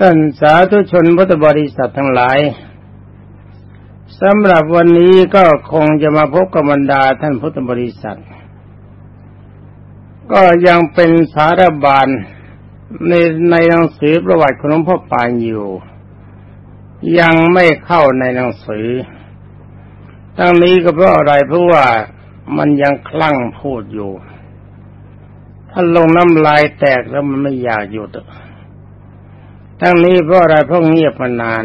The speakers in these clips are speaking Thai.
ท่านสาธุชนพุทธบริษัททั้งหลายสำหรับวันนี้ก็คงจะมาพบกับบรรดาท่านพุทธบริษัท ก็ยังเป็นสารบาลในในหนังสือประวัติของหลวงพ่อปานอยู่ ยังไม่เข้าในหนังสือทั้งนี้ก็เพราะอะไรเพราะว่ามันยังคลั่งพูดอยู่ถ้าลงน้ำลายแตกแล้วมันไม่อยากหยุด ทั้งนี้เพราะอะไรเพราะเงียบมานาน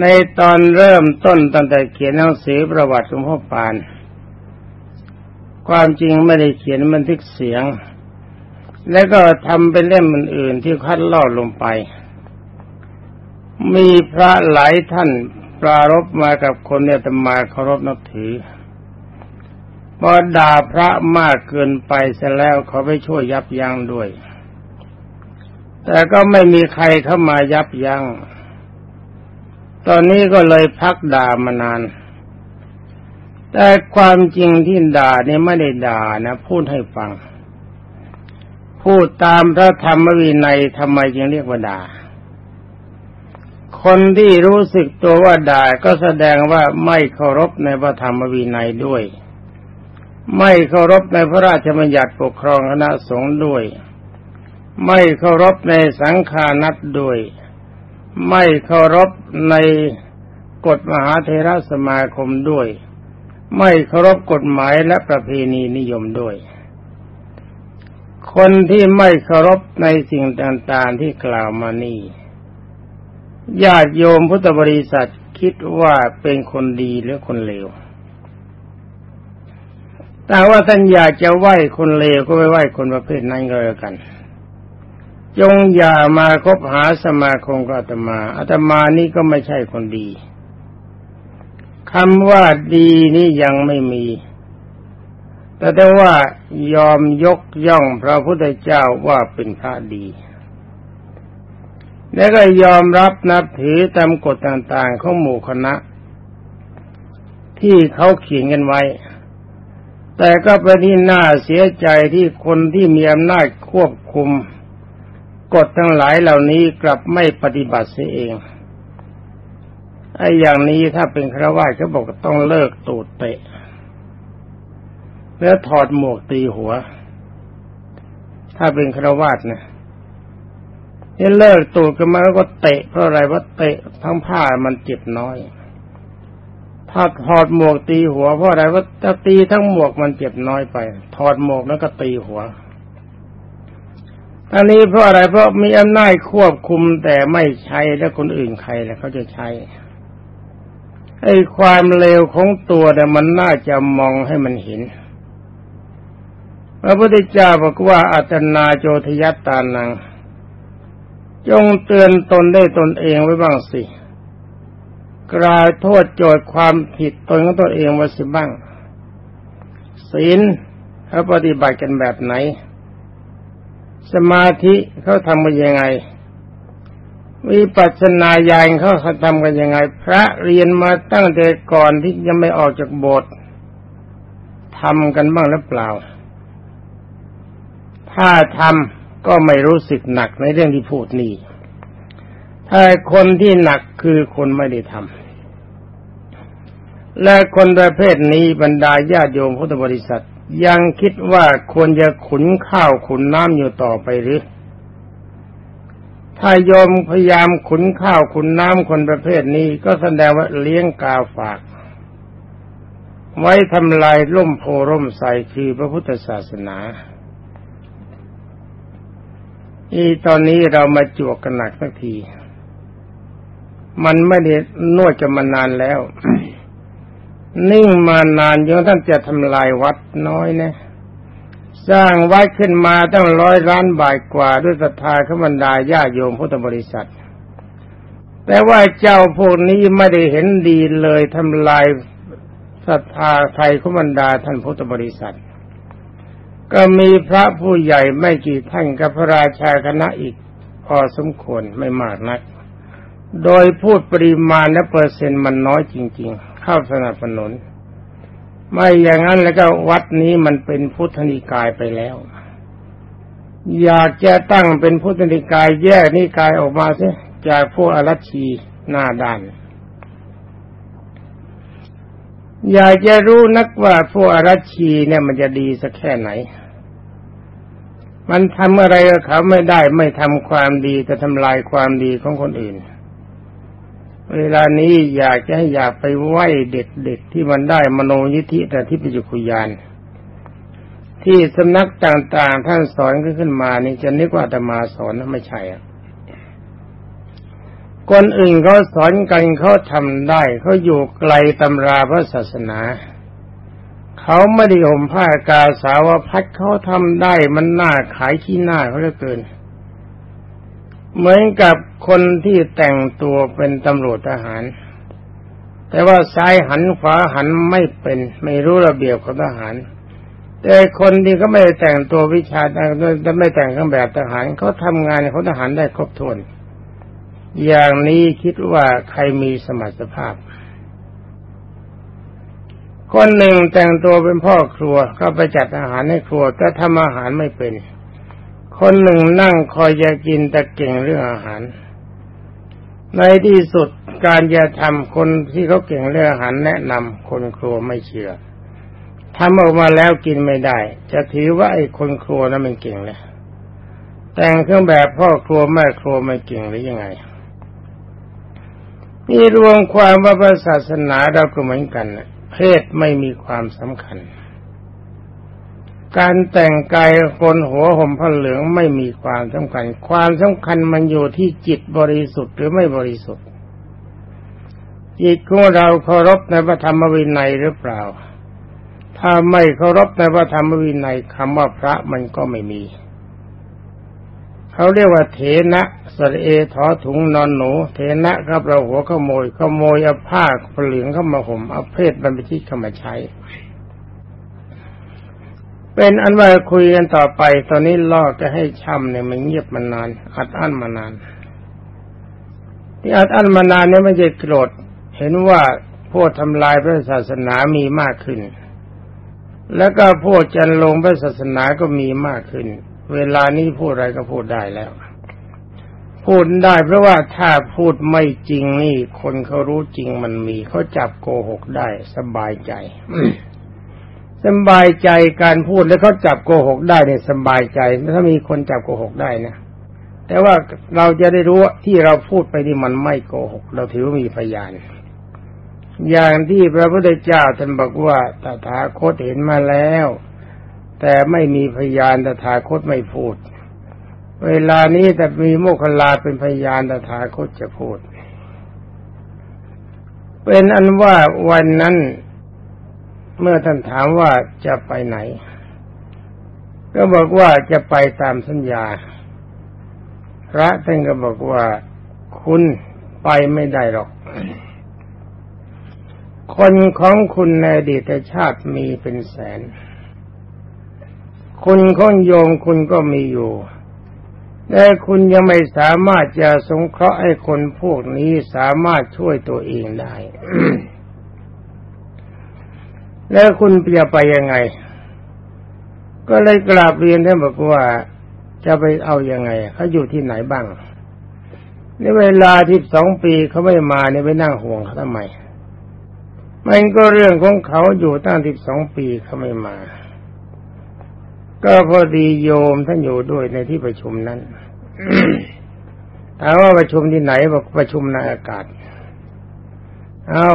ในตอนเริ่มต้นตั้งแต่เขียนหนังสือประวัติหลวงพ่อปาน ความจริงไม่ได้เขียนบันทึกเสียง แล้วก็ทำเป็นเล่มอื่นๆที่คัดลอดลงไป มีพระหลายท่านปรารบมากับคนเนี่ยตมาเคารพนับถือพอด่าพระมากเกินไปเสร็จแล้วเขาไปช่วยยับยั้งด้วย แต่ก็ไม่มีใครเข้ามายับยัง้ง ตอนนี้ก็เลยพักด่ามานาน แต่ความจริงที่ด่าเนี่ยไม่ได้ด่านะ พูดให้ฟัง พูดตามพระธรรมวินัยทำไมจึงเรียกว่าด่า คนที่รู้สึกตัวว่าด่าก็แสดงว่าไม่เคารพในพระธรรมวินัยด้วย ไม่เคารพในพระราชบัญญัติปกครองคณะสงฆ์ด้วย ไม่เคารพในสังฆานัตด้วย ไม่เคารพในกฎมหาเทรสมาคมด้วย ไม่เคารพกฎหมายและประเพณีนิยมด้วย คนที่ไม่เคารพในสิ่งต่างๆที่กล่าวมานี่ญาติโยมพุทธบริษัทคิดว่าเป็นคนดีหรือคนเลว แต่ว่าท่านอยากจะไหว้คนเลวก็ไปไหว้คนประเภทนั้นก็แล้วกัน จงอย่ามาคบหาสมาคมกับอาตมาอาตมานี่ก็ไม่ใช่คนดีคำว่าดีนี่ยังไม่มี แต่แต่ว่ายอมยกย่องพระพุทธเจ้าว่าเป็นพระดี และก็ยอมรับนับถือตามกฎต่างๆของหมู่คณะ ที่เขาเขียนกันไว้ แต่ก็เป็นที่น่าเสียใจที่คนที่มีอำนาจควบคุม กฎทั้งหลายเหล่านี้กลับไม่ปฏิบัติเสียเองไอ้อย่างนี้ถ้าเป็นคราวาสเขาบอกต้องเลิกตูดเตะ แล้วถอดหมวกตีหัว ถ้าเป็นคราวาสนะนี่เลิกตูดกันมาแล้วก็เตะเพราะอะไรว่าเตะทั้งผ้ามันเจ็บน้อย ถ้าถอดหมวกตีหัวเพราะอะไรว่าถ้าตีทั้งหมวกมันเจ็บน้อยไป ถอดหมวกแล้วก็ตีหัว อันนี้เพราะอะไรเพราะมีอำนาจควบคุมแต่ไม่ใช้แล้วคนอื่นใครแล้วเขาจะใช้ไอ้ความเลวของตัวเนี่มันน่าจะมองให้มันเห็นพระพุทธเจ้าบอกว่าอัตนาโจทยัตตานัง จงเตือนตนได้ตนเองไว้บ้างสิ กล่าวโทษโจทย์ความผิดตนของตัวเองไว่าสิบ้าง ศีลเขาปฏิบัติกันแบบไหน สมาธิเขาทำกันยังไงวิปัสสนาญาณเขาทำกันยังไง พระเรียนมาตั้งแต่ก่อนที่ยังไม่ออกจากโบสถ์ทำกันบ้างหรือเปล่า ถ้าทำก็ไม่รู้สึกหนักในเรื่องที่พูดนี่ถ้าคนที่หนักคือคนไม่ได้ทำและคนประเภทนี้บรรดาญาติโยมพุทธบริษัท ยังคิดว่าควรจะขุนข้าวขุนน้ำอยู่ต่อไปหรือ ถ้าโยมพยายามขุนข้าวขุนน้ำคนประเภทนี้ก็แสดงว่าเลี้ยงกาฝาก ไว้ทำลายล่มโพร่มใสคือพระพุทธศาสนาอีตอนนี้เรามาจวกกันหนักสักที มันไม่ได้นวดจะมานานแล้ว นิ่งมานานจนท่านจะทำลายวัดน้อยนะสร้างวัดขึ้นมาตั้งร้อยล้านบาทกว่าด้วยศรัทธาขบันดาญาโยมพุทธบริษัท แต่ว่าเจ้าพวกนี้ไม่ได้เห็นดีเลยทำลายศรัทธาไทยขบันดาท่านพุทธบริษัท ก็มีพระผู้ใหญ่ไม่กี่ท่านกับพระราชาคณะอีกพอสมควรไม่มากนัก โดยพูดปริมาณและเปอร์เซ็นต์มันน้อยจริง ๆ เข้าสนับสนุน ไม่อย่างนั้นแล้วก็วัดนี้มันเป็นพุทธนิกายไปแล้ว อยากจะตั้งเป็นพุทธนิกายแยกนิกายออกมาสิจากพวกอรัชีหน้าด้านอยากจะรู้นักว่าพวกอรัชชีเนี่ยมันจะดีสักแค่ไหน มันทำอะไรกับเขาไม่ได้ไม่ทำความดีแต่ทำลายความดีของคนอื่น เวลานี้อยากจะให้อยากไปไหว้เด็กๆที่มันได้มโนยิธิแต่ที่ปิจุคุยานที่สำนักต่างๆ ท่านสอนขึ้นมานี่จะนึกว่าจะมาสอนนะไม่ใช่อะคนอื่นเขาสอนกันเขาทำได้เขาอยู่ไกลตำราพระศาสนา เขาไม่ได้ห่มผ้ากาสาวพัดเขาทำได้มันน่าขายขี้หน้าเขาเหลือเกิน เหมือนกับคนที่แต่งตัวเป็นตำรวจทหาร แต่ว่าซ้ายหันขวาหันไม่เป็นไม่รู้ระเบียบของทหาร แต่คนที่เขาไม่แต่งตัววิชาแต่ไม่แต่งเครื่องแบบทหารเขาทำงานเขาทหารได้ครบถ้วนอย่างนี้คิดว่าใครมีสมรรถภาพ คนหนึ่งแต่งตัวเป็นพ่อครัวก็ไปจัดอาหารให้ครัวแต่ทำอาหารไม่เป็น คนหนึ่งนั่งคอยจะกินแต่เก่งเรื่องอาหาร ในที่สุดการจะทำคนที่เขาเก่งเรื่องอาหารแนะนำคนครัวไม่เชื่อทำออกมาแล้วกินไม่ได้ จะถือว่าไอ้คนครัวนั้นมันเก่งเลยแต่งเครื่องแบบพ่อครัวแม่ครัวไม่เก่งหรือยังไงนี่รวมความว่าศาสนาเราก็เหมือนกันเพศไม่มีความสำคัญ การแต่งกายคนหัวห่มผ้าเหลืองไม่มีความสำคัญ ความสำคัญมันอยู่ที่จิตบริสุทธิ์หรือไม่บริสุทธิ์ จิตของเราเคารพในพระธรรมวินัยหรือเปล่า ถ้าไม่เคารพในพระธรรมวินัยคำว่าพระมันก็ไม่มี เขาเรียกว่าเถนะสระเอถอถุงนอนหนู เถนะครับเราหัวขโมยขโมยเอาผ้าเหลืองเข้ามาห่มเอาเพศบรรพชิตเข้ามาใช้ เป็นอันว่าคุยกันต่อไป ตอนนี้ล่อจะให้ช่ำเนี่ยมันเงียบมานาน อัดอั้นมานาน ที่อัดอั้นมานานเนี่ยไม่ใช่โกรธ เห็นว่าพวกทำลายพระศาสนามีมากขึ้น แล้วก็พูดจันลงพระศาสนาก็มีมากขึ้น เวลานี้พูดอะไรก็พูดได้แล้ว พูดได้เพราะว่าถ้าพูดไม่จริงนี่ คนเขารู้จริงมันมี เขาจับโกหกได้สบายใจ สบายใจการพูดแล้วเขาจับโกหกได้เนี่ยสบายใจถ้ามีคนจับโกหกได้นะแต่ว่าเราจะได้รู้ว่าที่เราพูดไปนี่มันไม่โกหก เราถือว่ามีพยาน อย่างที่พระพุทธเจ้าท่านบอกว่าตถาคตเห็นมาแล้ว แต่ไม่มีพยานตถาคตไม่พูด เวลานี้แต่มีโมคคลาเป็นพยานตถาคตจะพูด เป็นอันว่าวันนั้น เมื่อท่านถามว่าจะไปไหน ก็บอกว่าจะไปตามสัญญา พระท่านก็บอกว่าคุณไปไม่ได้หรอก คนของคุณในอดีตชาติมีเป็นแสน คุณของโยมคุณก็มีอยู่แต่คุณยังไม่สามารถจะสงเคราะห์ให้คนพวกนี้สามารถช่วยตัวเองได้ แล้วคุณจะไปยังไง ก็เลยกราบเรียนท่านบอกว่าจะไปเอาอยัางไงเขาอยู่ที่ไหนบ้างในเวลาที่สองปีเขาไม่มาเนี่ยไปนั่งห่วงเขาทำไมมันก็เรื่องของเขาอยู่ตั้งสิบสองปีเขาไม่มา ก็พอดีโยมท่านอยู่ด้วยในที่ประชุมนั้นถามว่าประชุมที่ไหนบอกประชุมในอากาศ เอา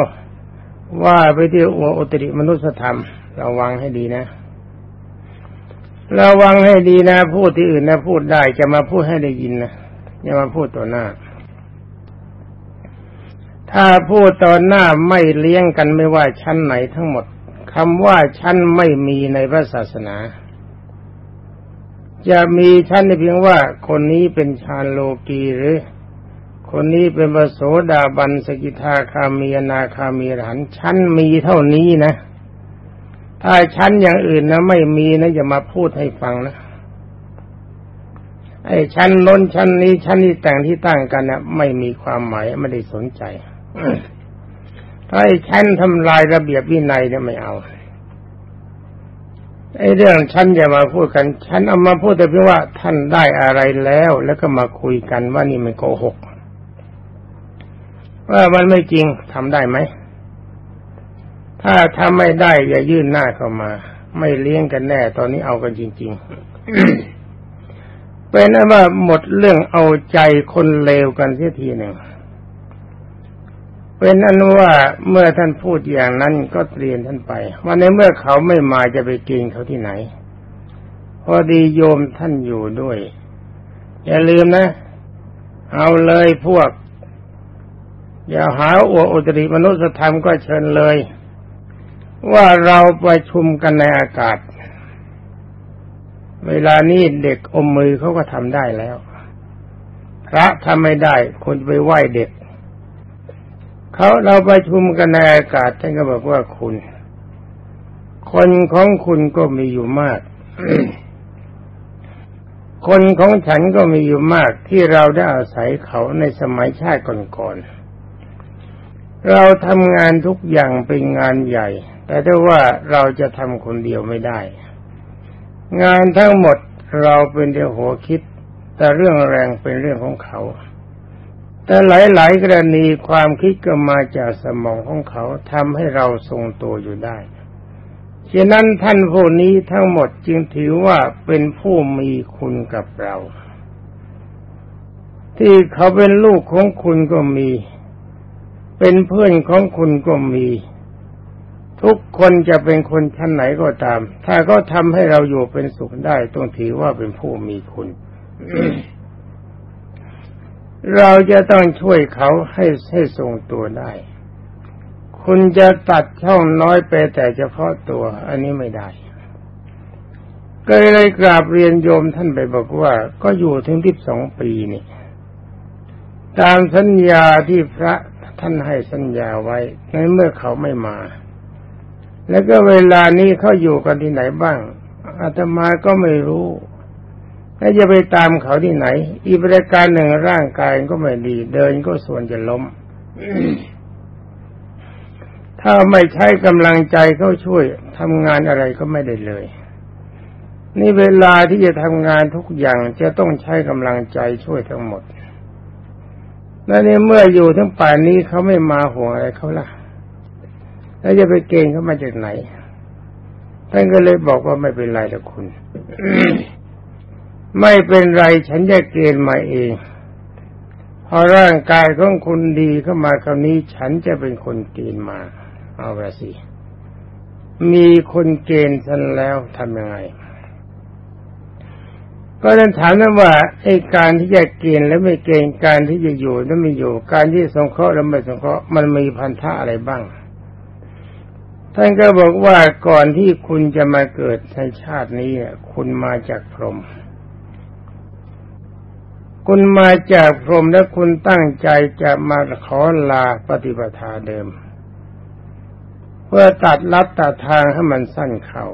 ว่าไปที่อวอุตริมนุสธรรม ระวังให้ดีนะ ระวังให้ดีนะ พูดที่อื่นนะพูดได้จะมาพูดให้ได้ยินนะอย่ามาพูดต่อหน้า ถ้าพูดต่อหน้าไม่เลี้ยงกันไม่ว่าชั้นไหนทั้งหมดคำว่าชั้นไม่มีในพระศาสนา จะมีชั้นในเพียงว่าคนนี้เป็นชาโลกีหรือ คนนี้เป็นปโสดาบันสกิทาคามีนาคามีหันชั้นมีเท่านี้นะ ถ้าชั้นอย่างอื่นนะไม่มีนะอย่ามาพูดให้ฟังนะไอ้ชั้นล้นชั้นนี้ชั้นนี้แต่งที่ตั้งกันนะไม่มีความหมายไม่ได้สนใจถ้าไอ้ชั้นทำลายระเบียบวินัยเนี่ยไม่เอาไอ้เรื่องฉันอย่ามาพูดกันฉันเอามาพูดแต่เพียงว่าท่านได้อะไรแล้ว แล้วก็มาคุยกันว่านี่มันโกหก ว่ามันไม่จริงทำได้ไหม ถ้าทำไม่ได้อย่ายื่นหน้าเข้ามา ไม่เลี้ยงกันแน่ ตอนนี้เอากันจริง ๆ เป็นว่าหมดเรื่องเอาใจคนเลวกันเสียทีหนึ่งเป็นนั้นว่าเมื่อท่านพูดอย่างนั้นก็เรียนท่านไปว่าในเมื่อเขาไม่มาจะไปกินเขาที่ไหน พอดีโยมท่านอยู่ด้วย อย่าลืมนะ เอาเลยพวก อย่าหาอวดอุตริมนุษยธรรมก็เชิญเลย ว่าเราประชุมกันในอากาศ เวลานี้เด็กอมมือเขาก็ทำได้แล้ว พระทำไม่ได้คนไปไหว้เด็กเขาเราประชุมกันในอากาศท่านก็บอกว่าคุณ คนของคุณก็มีอยู่มาก คนของฉันก็มีอยู่มากที่เราได้อาศัยเขาในสมัยชาติก่อนๆ เราทำงานทุกอย่างเป็นงานใหญ่ แต่ถ้าว่าเราจะทำคนเดียวไม่ได้ งานทั้งหมดเราเป็นเดียวหัวคิด แต่เรื่องแรงเป็นเรื่องของเขา แต่หลาย ๆ กรณีความคิดก็มาจากสมองของเขาทำให้เราทรงตัวอยู่ได้ฉะนั้นท่านผู้นี้ทั้งหมดจึงถือว่าเป็นผู้มีคุณกับเรา ที่เขาเป็นลูกของคุณก็มี เป็นเพื่อนของคุณก็มี ทุกคนจะเป็นคนชั้นไหนก็ตาม ถ้าเขาทำให้เราอยู่เป็นสุขได้ต้องถือว่าเป็นผู้มีคุณ เราจะต้องช่วยเขาให้ให้ทรงตัวได้ คุณจะตัดช่องน้อยไปแต่เฉพาะตัว อันนี้ไม่ได้ก็เลยกราบเรียนโยมท่านไปบอกว่า ก็อยู่ถึงที่สองปีนี่ตามสัญญาที่พระ ท่านให้สัญญาไว้ในเมื่อเขาไม่มา แล้วก็เวลานี้เขาอยู่กันที่ไหนบ้างอาตมาก็ไม่รู้แล้วจะไปตามเขาที่ไหน อีกประการหนึ่งร่างกายก็ไม่ดี เดินก็ส่วนจะล้ม ถ้าไม่ใช้กำลังใจเขาช่วยทำงานอะไรก็ไม่ได้เลย นี่เวลาที่จะทำงานทุกอย่างจะต้องใช้กำลังใจช่วยทั้งหมด และในเมื่ออยู่ทั้งป่านนี้เขาไม่มาห่วงอะไรเขาล่ะ แล้วจะไปเก่งเขามาจากไหนท่านก็เลยบอกว่าไม่เป็นไรละคุณ ไม่เป็นไรฉันจะเกณฑ์มาเอง พอร่างกายของคุณดีเข้ามาคำนี้ ฉันจะเป็นคนเกณฑ์มา เอาละสิ มีคนเกณฑ์ฉันแล้วทำยังไง ก็ต้องถามนะว่าไอ้การที่จะเกณฑ์และไม่เกณฑ์การที่จะอยู่และไม่อยู่ การที่สงเคราะห์และไม่สงเคราะห์มันมีพันธะอะไรบ้าง ท่านก็บอกว่าก่อนที่คุณจะมาเกิดในชาตินี้คุณมาจากพรหมคุณมาจากพรหมและคุณตั้งใจจะมาขอลาปฏิปทาเดิม เพื่อตัดลัดตัดทางให้มันสั้นเข่า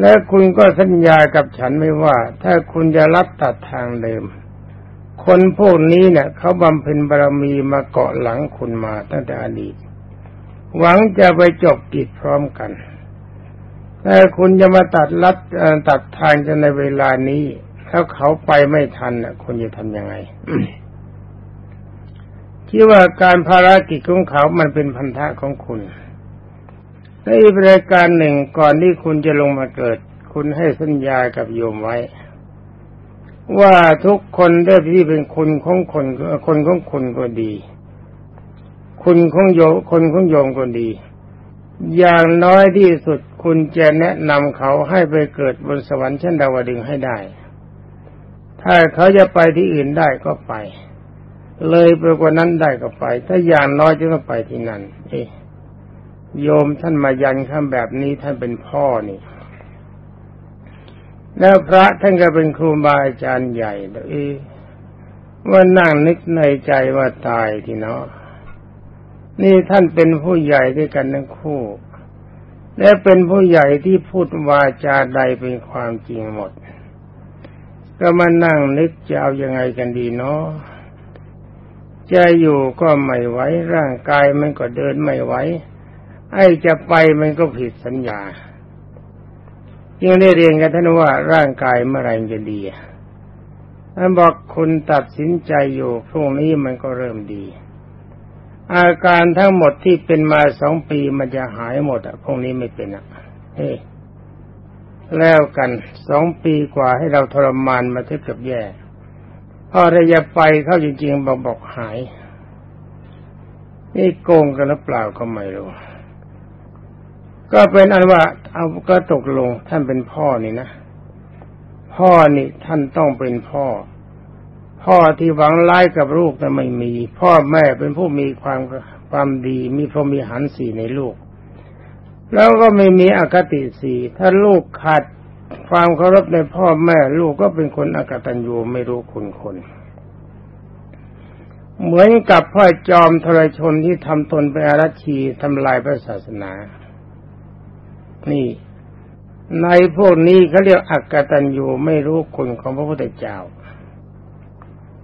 และคุณก็สัญญากับฉันไม่ว่า ถ้าคุณจะรับตัดทางเดิม คนพวกนี้เนี่ยเขาบำเพ็ญบารมีมาเกาะหลังคุณมาตั้งแต่อดีต หวังจะไปจบกิจพร้อมกันแต่คุณจะมาตัดลัดตัดทางจะในเวลานี้ ถ้าเขาไปไม่ทันน่ะคุณจะทำยังไงคิดว่าการภารกิจของเขามันเป็นพันธะของคุณ ในอีกรายการหนึ่งก่อนที่คุณจะลงมาเกิด คุณให้สัญญากับโยมไว้ ว่าทุกคนได้ที่เป็นคนของคนคนของคุณก็ดี คุณของโยคนของโยมก็ดี อย่างน้อยที่สุดคุณจะแนะนำเขาให้ไปเกิดบนสวรรค์ชั้นดาวดึงให้ได้ ถ้าเขาจะไปที่อื่นได้ก็ไป เลยไปกว่านั้นได้ก็ไป ถ้าอย่างน้อยจะต้องไปที่นั่น เอ โยมท่านมายันคำแบบนี้ท่านเป็นพ่อนี่ แล้วพระท่านก็เป็นครูบาอาจารย์ใหญ่เอว่านั่งนึกในใจว่าตายทีเนาะนี่ท่านเป็นผู้ใหญ่ด้วยกันทั้งคู่ และเป็นผู้ใหญ่ที่พูดวาจาใดเป็นความจริงหมด ก็มานั่งนึกจะเอายังไงกันดีเนาะจะอยู่ก็ไม่ไหวร่างกายมันก็เดินไม่ไหว ไอ้จะไปมันก็ผิดสัญญายังได้เรียนกันท่านว่าร่างกายเมื่อไรจะดีท่านบอกคุณตัดสินใจอยู่พรุ่งนี้มันก็เริ่มดี อาการทั้งหมดที่เป็นมาสองปีมันจะหายหมดอะพรุ่งนี้ไม่เป็นอะเฮ้แล้วกันสองปีกว่าให้เราทรมานมาเทียบกับแย่พอระยะไปเข้าจริงๆบอกบอกหาย นี่โกงกันหรือเปล่าก็ไม่รู้ ก็เป็นอันว่าเอาก็ตกลงท่านเป็นพ่อนี่นะพ่อนี่ท่านต้องเป็นพ่อ พ่อที่หวังร้ายกับลูกแต่ไม่มี พ่อแม่เป็นผู้มีความความดี มีพรหมีหันสีในลูก แล้วก็ไม่มีอคติสีถ้าลูกขาดความเคารพในพ่อแม่ลูกก็เป็นคนอกตัญญูไม่รู้คุณคนเหมือนกับพ่อจอมทรชนที่ทำตนเป็นอารัชีทำลายพระศาสนา นี่ ในพวกนี้เขาเรียกอักตันยูไม่รู้คุณของพระพุทธเจ้า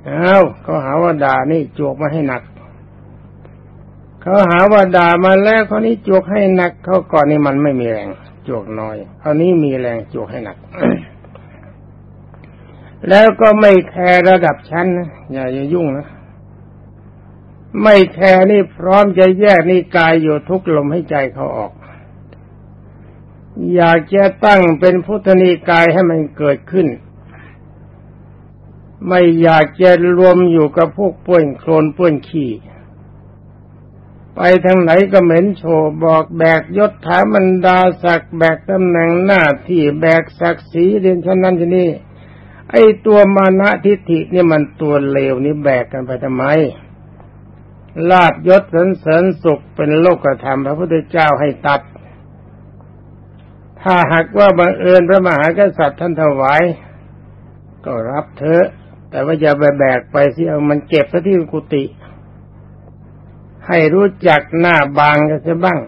เอาเขาหาว่าด่านี่จวกมาให้หนัก เขาหาว่าด่ามาแล้วเขานี้จวกให้หนัก เขาก่อนนี่มันไม่มีแรง จวกน้อยคราวนี้มีแรงจวกให้หนัก แล้วก็ไม่แคร์ระดับชั้นนะอย่าอย่ายุ่งนะไม่แคร์นี่พร้อมจะแยกนี่กายอยู่ทุกลมให้ใจเขาออก อยากจะตั้งเป็นพุทธนิกายให้มันเกิดขึ้น ไม่อยากจะรวมอยู่กับพวกป่วนโคลนป่วนขี้ไปทางไหนก็เหม็นโชว์บอกแบกยศถาบรรดาศักดิ์แบกตำแหน่งหน้าที่แบกศักดิ์ศรีเรียนชั้นนั้นที่นี่ไอ้ตัวมานะทิฏฐินี่มันตัวเลวนี่แบกกันไปทำไม ลาบยศสนเสริญสุขเป็นโลกธรรมพระพุทธเจ้าให้ตัด ถ้าหากว่าบังเอิญพระมหากษัตริย์ท่านถวาย ก็รับเถอะ แต่ว่าอย่าไปแบกไปสิเอามันเก็บซะที่กุฏิให้รู้จักหน้าบางกันเสียบ้าง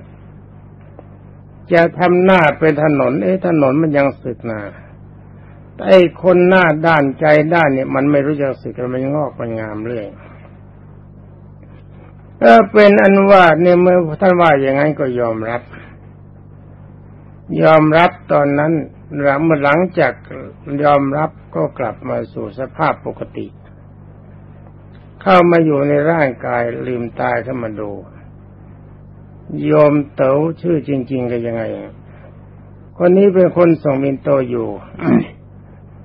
จะทำหน้าเป็นถนน เอ๊ะถนนมันยังสึกนาไอ้คนหน้าด้านใจด้านเนี่ย มันไม่รู้จักสึกมันงอกมันงามเรื่อยก็เป็นอันว่าเนี่ยเมื่อท่านว่าอย่างนั้นก็ยอมรับ ยอมรับตอนนั้นหลังหลังจากยอมรับก็กลับมาสู่สภาพปกติ เข้ามาอยู่ในร่างกายลืมตายขึ้นมาดูยอมเต๋อชื่อจริง ๆ ก็ยังไง คนนี้เป็นคนส่งมินโตอยู่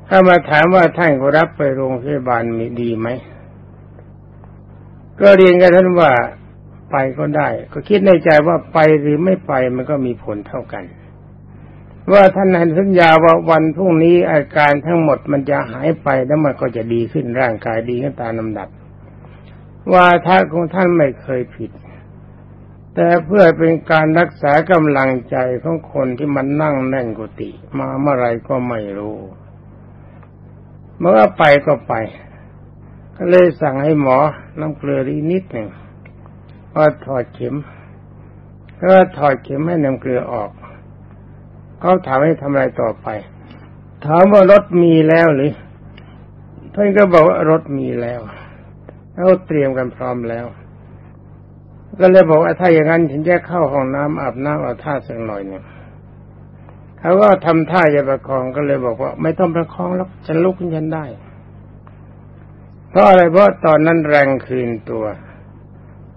ถ้ามาถามว่าท่านก็รับไปโรงพยาบาลมีดีไหม ก็เรียนกันท่านว่าไปก็ได้ ก็คิดในใจว่าไปหรือไม่ไปมันก็มีผลเท่ากัน ว่าท่านให้สัญญาว่าวันพรุ่งนี้อาการทั้งหมดมันจะหายไปแล้วมันก็จะดีขึ้นร่างกายดีขึ้นตามลำดับ ว่าท่าของท่านไม่เคยผิด แต่เพื่อเป็นการรักษากำลังใจของคนที่มันนั่งแน่นกุฏิมาเมื่อไรก็ไม่รู้เมื่อไปก็ไป ก็เลยสั่งให้หมอน้ำเกลืออีนิดหนึ่งพอถอดเข็มก็ถอดเข็มให้น้ำเกลือออก เขาถามให้ทำอะไรต่อไป ถามว่ารถมีแล้วหรือท่านก็บอกว่ารถมีแล้วเขาเตรียมกันพร้อมแล้ว ก็เลยบอกว่าถ้าอย่างนั้นฉันจะเข้าห้องน้ำอาบน้ำเอาท่าสักหน่อยหนึ่งเขาก็ทำท่าจะประคองก็เลยบอกว่า ไม่ต้องประคองแล้วฉันลุกขึ้นฉันได้ เพราะอะไรเพราะตอนนั้นแรงคืนตัว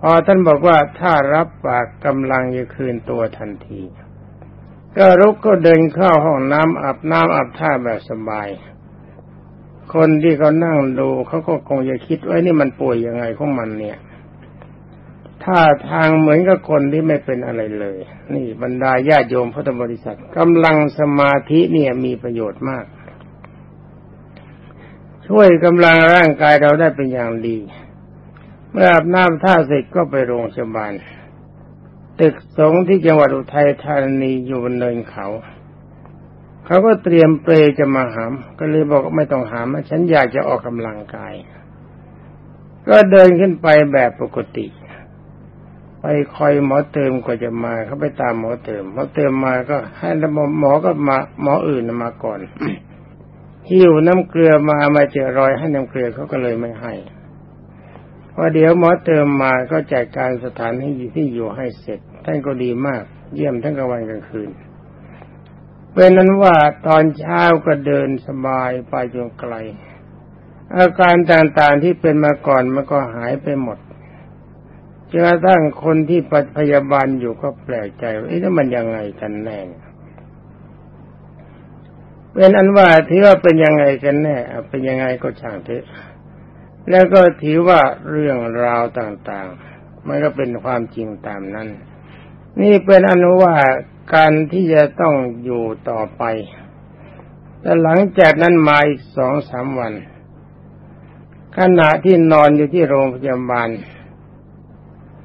พอท่านบอกว่าถ้ารับปากกำลังจะคืนตัวทันที ก็รุกก็เดินเข้าห้องน้ำอาบน้ำอาบท่าแบบสบาย คนที่เขานั่งดูเขาก็คงจะคิดว่านี่มันป่วยยังไงของมันเนี่ยท่าทางเหมือนกับคนที่ไม่เป็นอะไรเลย นี่บรรดาญาโยมพุทธบริษัทกำลังสมาธิเนี่ยมีประโยชน์มาก ช่วยกำลังร่างกายเราได้เป็นอย่างดี เมื่ออาบน้ำท่าเสร็จก็ไปโรงพยาบาล ตึกสงที่จังหวัดอุทัยธานีอยู่บนเนินเขาเขาก็เตรียมเปรจะมาหาม ก็เลยบอกไม่ต้องหามฉันอยากจะออกกำลังกาย ก็เดินขึ้นไปแบบปกติ ไปคอยหมอเติมกว่าจะมาเขาไปตามหมอเติมหมอเติมมาก็ให้หมอก็มาหมออื่นมาก่อนหิวน้ำเกลือมามาเจอรอยให้น้ำเกลือเขาก็เลยไม่ให้ พอเดี๋ยวหมอเติมมาก็จัดการสถานที่ที่อยู่ให้เสร็จ ท่านก็ดีมาก เยี่ยมทั้งกลางวันกลางคืนเป็นนั้นว่าตอนเช้าก็เดินสบายไปจนไกล อาการต่างๆที่เป็นมาก่อนมันก็หายไปหมดจนกระทั่งคนที่ปพยาบาลอยู่ก็แปลกใจว่าเอ๊ะมันยังไงกันแน่เป็นอันว่าที่ว่าเป็นยังไงกันแน่เป็นยังไงก็ช่างเถอะ แล้วก็ถือว่าเรื่องราวต่างๆ มันก็เป็นความจริงตามนั้น นี่เป็นอนุว่าการที่จะต้องอยู่ต่อไป แต่หลังจากนั้นมาอีกสองสามวัน ขณะที่นอนอยู่ที่โรงพยาบาล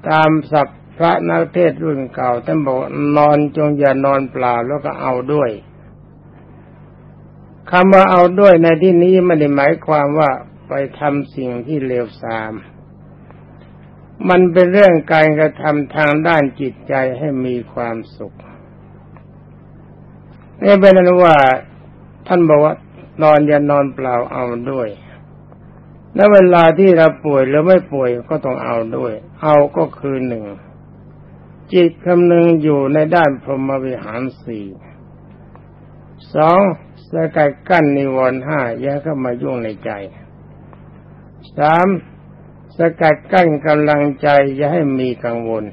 ตามศัพท์พระนักเทศรุ่นเก่าท่านบอกนอนจงอย่านอนเปล่าแล้วก็เอาด้วยคำว่าเอาด้วยในที่นี้ไม่ได้หมายความว่า ไปทำสิ่งที่เลวทราม มันเป็นเรื่องการกระทำทางด้านจิตใจให้มีความสุขนี่เป็นนั้นว่าท่านบอกว่านอนอย่านอนเปล่าเอาด้วยและเวลาที่เราป่วยหรือไม่ป่วยก็ต้องเอาด้วย เอาก็คือหนึ่ง จิตคำนึงอยู่ในด้านพรหมวิหารสี่สองสกัดกั้นนิวรณ์ห้าอย่าเข้ามายุ่งในใจ สามสกัดกั้นกำลังใจอย่าให้มีกังวล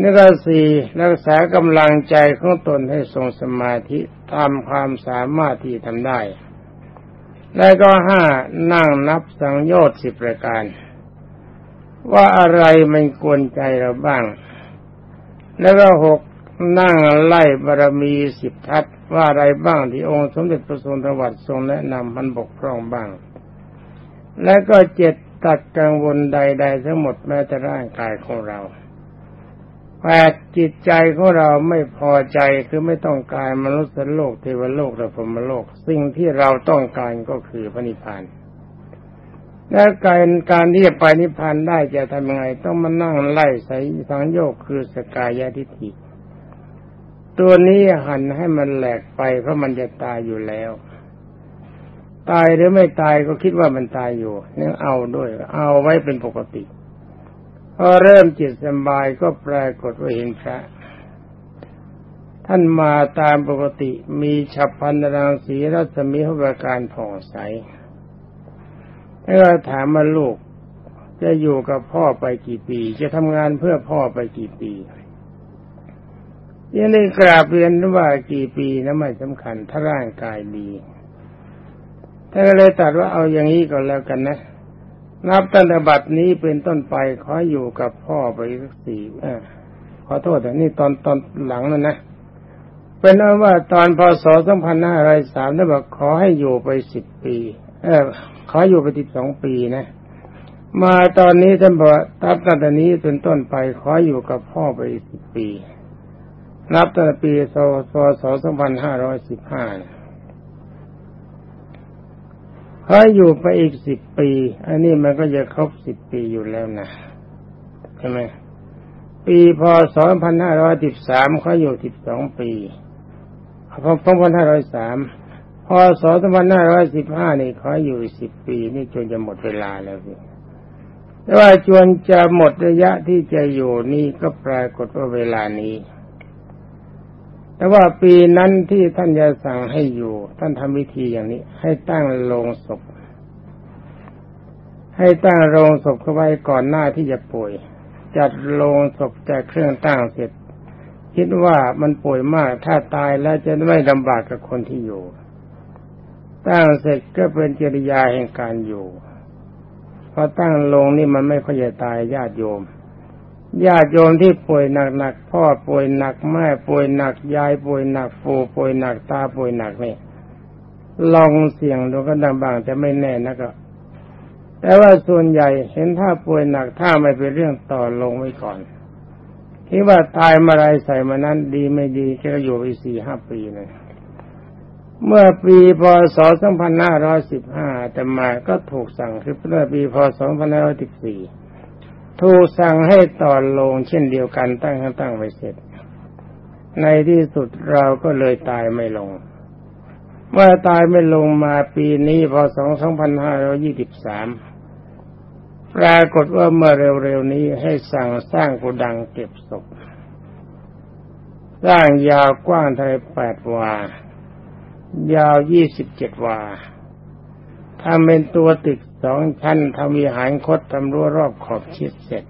นี่ก็สี่รักษากำลังใจของตนให้ทรงสมาธิตามความสามารถที่ทำได้ แล้วก็ห้านั่งนับสังโยชน์สิบประการ ว่าอะไรมันกวนใจเราบ้าง แล้วก็หกนั่งไล่บารมีสิบทัศว่าอะไรบ้างที่องค์สมเด็จพระสุนทรวัตทรงแนะนำมันบกพร่องบ้าง แล้วก็เจ็ดตัดกังวลใด ๆ ทั้งหมดแม้แต่ร่างกายของเราแปดจิตใจของเราไม่พอใจคือไม่ต้องการมนุษย์โลกเทวโลกและพรมโลก สิ่งที่เราต้องการก็คือพระนิพพานและการการที่จะไปนิพพานได้จะทำยังไง ต้องมานั่งไล่ใส่สังโยกคือสกายทิฏฐิตัวนี้หันให้มันแหลกไปเพราะมันจะตายอยู่แล้ว ตายหรือไม่ตายก็คิดว่ามันตายอยู่นี่เอาด้วย เอาไว้เป็นปกติพอเริ่มจิตสบายก็ปรากฏว่าเห็นพระ ท่านมาตามปกติมีฉับพันรังสีรัศมีพระการผ่องใสแล้วถามมาลูกจะอยู่กับพ่อไปกี่ปี จะทำงานเพื่อพ่อไปกี่ปียังได้กราบเรียนว่ากี่ปีนะไม่สำคัญถ้าร่างกายดี ท่านก็เลยตัดว่าเอาอย่างนี้ก็แล้วกันนะนับตั้งแต่บัดนี้เป็นต้นไปขออยู่กับพ่อไปสักสี่ขอโทษแต่นี่ตอนตอนหลังนั่นนะเป็นว่าตอนพศสองพันห้าร้อยสามท่านบอกขอให้อยู่ไปสิบปี เออขออยู่ไปสิบสองปีนะ มาตอนนี้ท่านบอกนับตั้งแต่นี้เป็นต้นไปขออยู่กับพ่อไปสิบปี นับตั้งแต่ปีพศสองพันห้าร้อยสิบห้า ถ้าอยู่ไปอีกสิบปี อันนี้มันก็จะครบสิบปีอยู่แล้วนะใช่ไหมปีพศสองพันห้าร้อยสิบสามเขาอยู่สิบสองปีพอสองพันห้าร้อยสามพศสองพันห้าร้อยสิบห้านี่เขาอยู่สิบปี นี่จนจะหมดเวลาแล้วพี่แต่ว่าจวนจะหมดระยะที่จะอยู่นี่ก็ปรากฏว่าเวลานี้ แต่ว่าปีนั้นที่ท่านจะสั่งให้อยู่ ท่านทำวิธีอย่างนี้ ให้ตั้งโรงศพ ให้ตั้งโรงศพเข้าไว้ก่อนหน้าที่จะป่วย จัดโรงศพจัดเครื่องตั้งเสร็จ คิดว่ามันป่วยมากถ้าตายแล้วจะไม่ลำบากกับคนที่อยู่ ตั้งเสร็จก็เป็นจริยาแห่งการอยู่พอตั้งลงนี่มันไม่ค่อยจะตายญาติโยม ญาติโยมที่ป่วยหนักๆพ่อป่วยหนักแม่ป่วยหนักยายป่วยหนักปู่ป่วยหนักตาป่วยหนักนี่ลองเสี่ยงดูก็ดังบางจะไม่แน่นะก็แต่ว่าส่วนใหญ่เห็นถ้าป่วยหนักถ้าไม่เป็นเรื่องต่อลงไว้ก่อนคิดว่าตายมาไรใส่มานั้นดีไม่ดีแค่อยู่ไปสี่ห้าปีเลยเมื่อปีพศ2515แต่มาก็ถูกสั่งคือเมื่อปีพศ2514 ถูกสั่งให้ต่อลงเช่นเดียวกันตั้งตั้งไว้เสร็จ ในที่สุดเราก็เลยตายไม่ลง เมื่อตายไม่ลงมาปีนี้พศ2523 ปรากฏว่าเมื่อเร็วๆนี้ให้สั่งสร้างกุดังเก็บศพ สร้างยาวกว้างเท่าแปดวา ยาวยี่สิบเจ็ดวา ทำเป็นตัวตึกสองชั้นทำวิหารคดทำรั้วรอบขอบชิดเสร็จ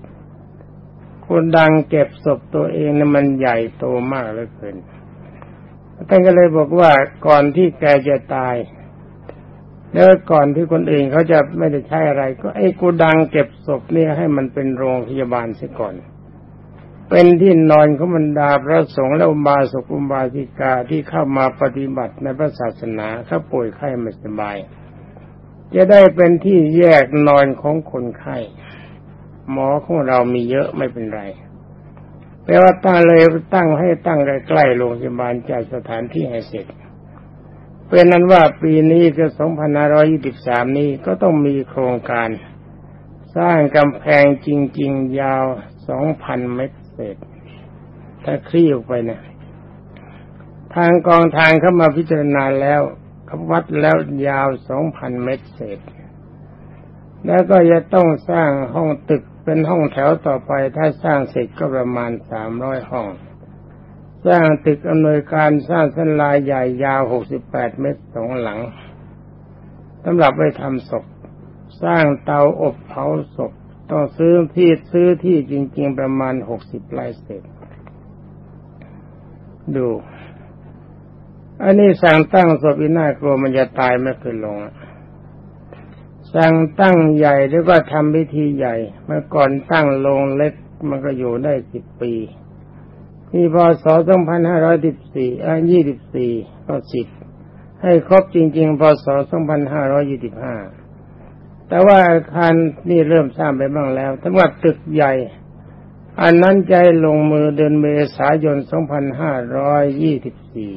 คนดังเก็บศพตัวเองนั้นมันใหญ่โตมากเหลือเกินท่านก็เลยบอกว่าก่อนที่แกจะตาย แล้วก่อนที่คนอื่นเขาจะไม่ได้ใช้อะไร ก็ไอ้กูดังเก็บศพเนี่ยให้มันเป็นโรงพยาบาลเสียก่อน เป็นที่นอนของบรรดาพระสงฆ์และอุบาสกอุบาสิกาที่เข้ามาปฏิบัติในพระศาสนาเขาป่วยไข้ไม่สบาย จะได้เป็นที่แยกนอนของคนไข้หมอของเรามีเยอะไม่เป็นไรแปลว่าตั้งเลยตั้งให้ตั้งใกล้ๆโรงพยาบาลจัดสถานที่ให้เสร็จเป็นนั้นว่าปีนี้คือ2523 นี้ก็ต้องมีโครงการ สร้างกำแพงจริง ๆ ยาว 2,000 เมตรเศษถ้าคลี่ออกไปนะทางกองทางเข้ามาพิจารณาแล้ว วัดแล้วยาว2,000เมตรเศษ แล้วก็จะต้องสร้างห้องตึกเป็นห้องแถวต่อไปถ้าสร้างเสร็จก็ประมาณสามร้อยห้อง สร้างตึกอำนวยการสร้างสันลายใหญ่ยาวหกสิบแปดเมตรสองหลังสำหรับไปทำศพ สร้างเตาอบเผาศพต้องซื้อที่ซื้อที่จริง ๆ ประมาณหกสิบไร่เศษดู อันนี้สั่งตั้งศพอีน่ากลัวมันจะตายไม่เคยลงสั่งตั้งใหญ่แล้วก็ทำพิธีใหญ่ เมื่อก่อนตั้งลงเล็กมันก็อยู่ได้สิบปีที่พศสองพันห้าร้อยสิบสี่อ่ายี่สิบสี่ก็สิบให้ครบจริง ๆ พศสองพันห้าร้อยยี่สิบห้าแต่ว่าอาคารนี่เริ่มสร้างไปบ้างแล้วทั้งว่าตึกใหญ่ อันนั้นใจลงมือเดือนเมษายนสองพันห้าร้อยยี่สิบสี่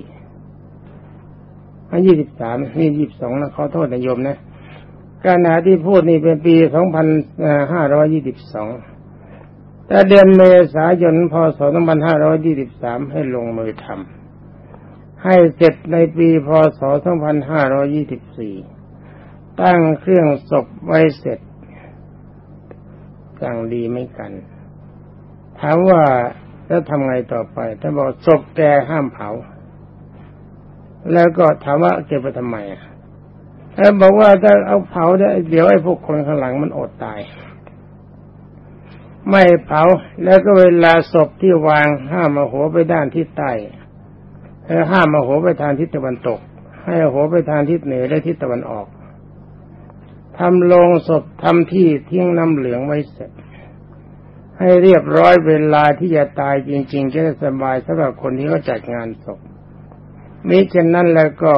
อันยี่สิบสามนี่ยี่สิบสองนะขอโทษนายโยมนะขณะที่พูดนี่เป็นปี2522แต่เดือนเมษายนพศ2523ให้ลงมือทำให้เสร็จในปีพศ2524ตั้งเครื่องศพไว้เสร็จสั่งดีไม่กันถามว่าแล้วทำไงต่อไปถ้าบอกศพแกห้ามเผา แล้วก็ถามว่าเก็บไปทำไมอะแล้วบอกว่าถ้าเอาเผาได้เดี๋ยวไอ้พวกคนข้างหลังมันอดตาย ไม่เผาแล้วก็เวลาศพที่วางห้ามมาหัวไปด้านทิศใต้แล้วห้ามมาหัวไปทางทิศตะวันตก ให้หัวไปทางทิศเหนือและทิศตะวันออกทำโลงศพทำที่ทิ้งน้ำเหลืองไว้เสร็จ ให้เรียบร้อยเวลาที่จะตายจริง ๆ จะได้สบายสำหรับคนที่เขาจัดงานศพ มิฉะนั้นแล้วก็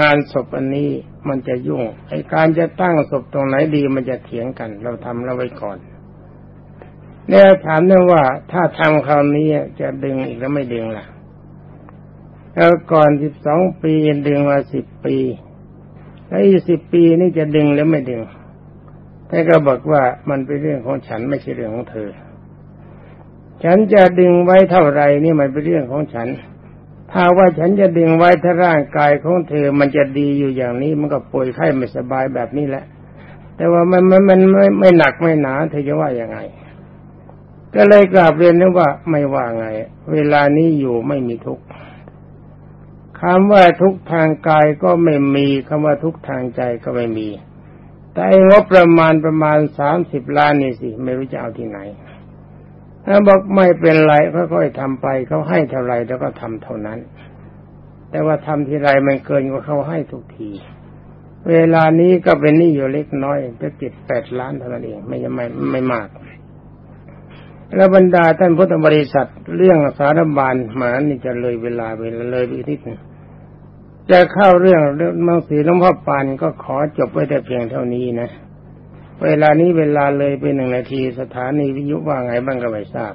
งานศพอันนี้มันจะยุ่งไอการจะตั้งศพตรงไหนดีมันจะเถียงกัน เราทำแล้วไว้ก่อนเนี่ยถามเนี่ยว่าถ้าทำคราวนี้จะดึงอีกแล้วไม่ดึงล่ะ แล้วก่อนสิบสองปีดึงมาสิบปีแล้วอีสิบปีนี่จะดึงหรือไม่ดึงท่านก็บอกว่ามันเป็นเรื่องของฉันไม่ใช่เรื่องของเธอ ฉันจะดึงไว้เท่าไรนี่มันเป็นเรื่องของฉัน ถ้าว่าฉันจะดึงไว้ถ้าร่างกายของเธอมันจะดีอยู่อย่างนี้ มันก็ป่วยไข้ไม่สบายแบบนี้แหละ แต่ว่ามันมันมันไม่ไม่หนักไม่หนาเธอจะว่ายังไง ก็เลยกราบเรียนนึกว่าไม่ว่าไง เวลานี้อยู่ไม่มีทุกข์คำว่าทุกทางกายก็ไม่มีคำว่าทุกทางใจก็ไม่มี แต่งบประมาณประมาณสามสิบล้านนี่สิ ไม่รู้จะเอาที่ไหน ถ้าบอกไม่เป็นไรค่อยๆทำไปเขาให้เท่าไรแล้วก็ทำเท่านั้น แต่ว่าทำทีไรมันเกินกว่าเขาให้ทุกที เวลานี้ก็เป็นหนี้อยู่เล็กน้อยไปติดแปดล้านเท่านั้นเองไม่ไม่ไม่มาก แล้วบรรดาท่านพุทธบริษัทเรื่องสารบาลมานี่จะเลยเวลาเวลาเลยไปนิดนึงจะเข้าเรื่องเรื่องมังสีหลวงพ่อปานก็ขอจบไว้แต่เพียงเท่านี้นะ เวลานี้เวลาเลยไปหนึ่งนาทีสถานีวิทยุว่าไงบ้างก็ไม่ทราบ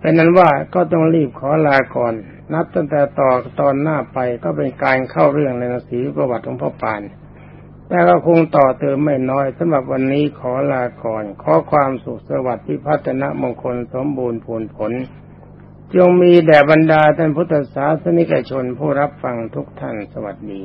เป็นนั้นว่าก็ต้องรีบขอลาก่อน นับตั้งแต่ต่อตอนหน้าไปก็เป็นการเข้าเรื่องในหนังสือประวัติของพ่อปาน แต่ก็คงต่อเติมไม่น้อยสำหรับวันนี้ขอลาก่อน ขอความสุขสวัสดิ์ที่พัฒนามงคลสมบูรณ์ผลผล จงมีแด่บรรดาท่านพุทธศาสนิกชนผู้รับฟังทุกท่านสวัสดี